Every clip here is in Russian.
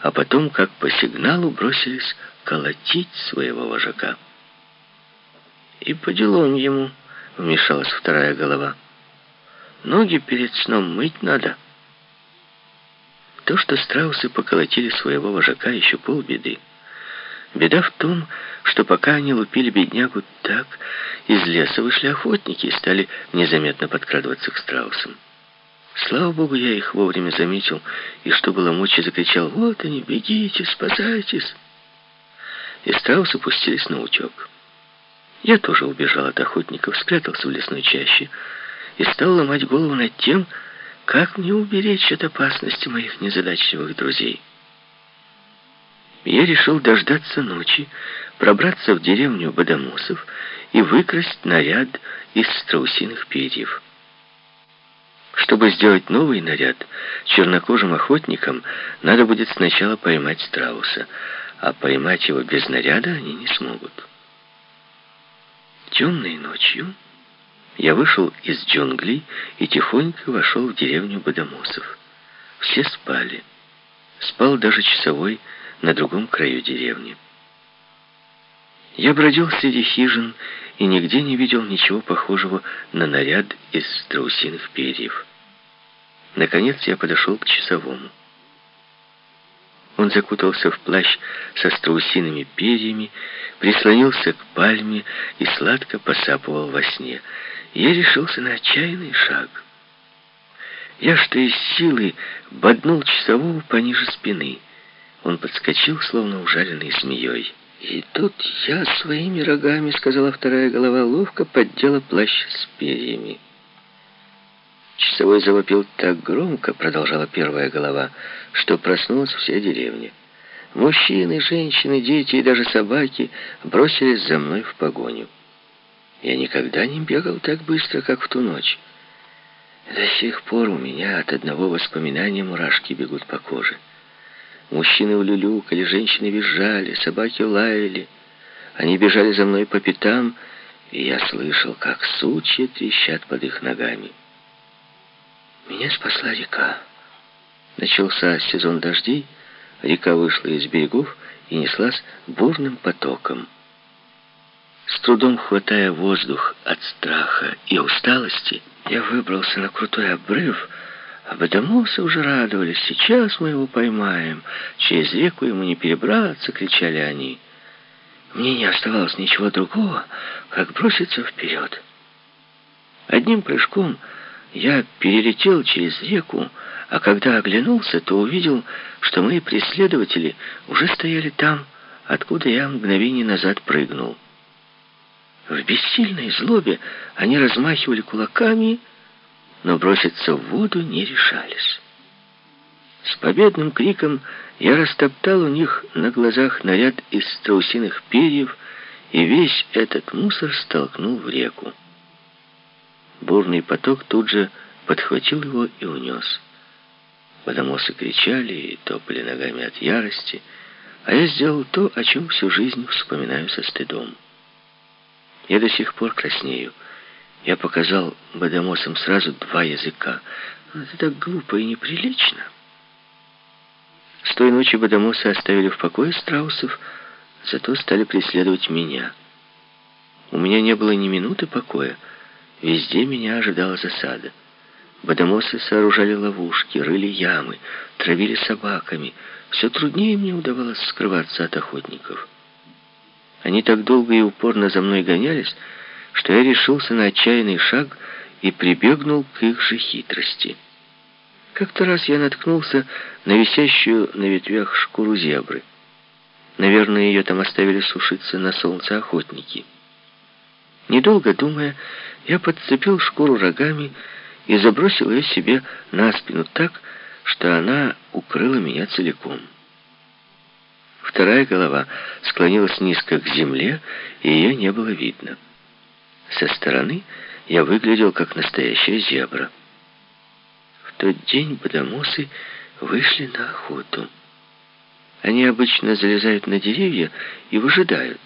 а потом, как по сигналу, бросились колотить своего вожака. «И по делам ему», — вмешалась вторая голова. «Ноги перед сном мыть надо». То, что страусы поколотили своего вожака, еще полбеды. Беда в том, что пока они лупили беднягу так, из леса вышли охотники и стали незаметно подкрадываться к страусам. Слава богу, я их вовремя заметил, и что было мочи, закричал «Вот они, бегите, спасайтесь!» И страусы пустились на утек. Я тоже убежал от охотников, спрятался в лесной чаще и стал ломать голову над тем, как мне уберечь от опасности моих незадачливых друзей. Я решил дождаться ночи, пробраться в деревню Бадамусов и выкрасть наряд из страусиных перьев. Чтобы сделать новый наряд, чернокожим охотникам надо будет сначала поймать страуса, а поймать его без наряда они не смогут. Темной ночью я вышел из джунглей и тихонько вошел в деревню Бадамусов. Все спали. Спал даже часовой на другом краю деревни. Я бродил среди хижин и нигде не видел ничего похожего на наряд из страусиных перьев. Наконец я подошел к часовому. Он закутался в плащ со страусиными перьями, прислонился к пальме и сладко посапывал во сне. Я решился на отчаянный шаг. Я, что из силы, боднул часового пониже спины. Он подскочил, словно ужаленный змеей. «И тут я своими рогами, — сказала вторая голова, — ловко поддела плащ с перьями». Часовой завопил так громко, продолжала первая голова, что проснулась вся деревня. Мужчины, женщины, дети и даже собаки бросились за мной в погоню. Я никогда не бегал так быстро, как в ту ночь. До сих пор у меня от одного воспоминания мурашки бегут по коже. Мужчины улюлюкали, женщины визжали, собаки лаяли. Они бежали за мной по пятам, и я слышал, как сучья трещат под их ногами. Меня спасла река. Начался сезон дождей, река вышла из берегов и неслась бурным потоком. С трудом хватая воздух от страха и усталости, я выбрался на крутой обрыв, а богомолцы уже радовались. «Сейчас мы его поймаем! Через реку ему не перебраться!» — кричали они. Мне не оставалось ничего другого, как броситься вперед. Одним прыжком я перелетел через реку, а когда оглянулся, то увидел, что мои преследователи уже стояли там, откуда я мгновение назад прыгнул. В бессильной злобе они размахивали кулаками, но броситься в воду не решались. С победным криком я растоптал у них на глазах наряд из страусиных перьев, и весь этот мусор столкнул в реку. Бурный поток тут же подхватил его и унес. Водомосы кричали и топали ногами от ярости, а я сделал то, о чем всю жизнь вспоминаю со стыдом. Я до сих пор краснею. Я показал Бадамосам сразу два языка. Это так глупо и неприлично. С той ночи Бадамосы оставили в покое страусов, зато стали преследовать меня. У меня не было ни минуты покоя, Везде меня ожидала засада. Бадамосы сооружали ловушки, рыли ямы, травили собаками. Все труднее мне удавалось скрываться от охотников. Они так долго и упорно за мной гонялись, что я решился на отчаянный шаг и прибегнул к их же хитрости. Как-то раз я наткнулся на висящую на ветвях шкуру зебры. Наверное, ее там оставили сушиться на солнце охотники. Недолго думая, я подцепил шкуру рогами и забросил ее себе на спину так, что она укрыла меня целиком. Вторая голова склонилась низко к земле, и ее не было видно. Со стороны я выглядел как настоящая зебра. В тот день бадамосы вышли на охоту. Они обычно залезают на деревья и выжидают.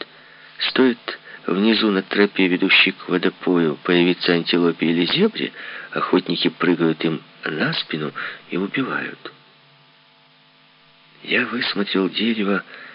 Стоит Внизу на тропе, ведущей к водопою, появится антилопе или зебре, охотники прыгают им на спину и убивают. Я высмотрел дерево,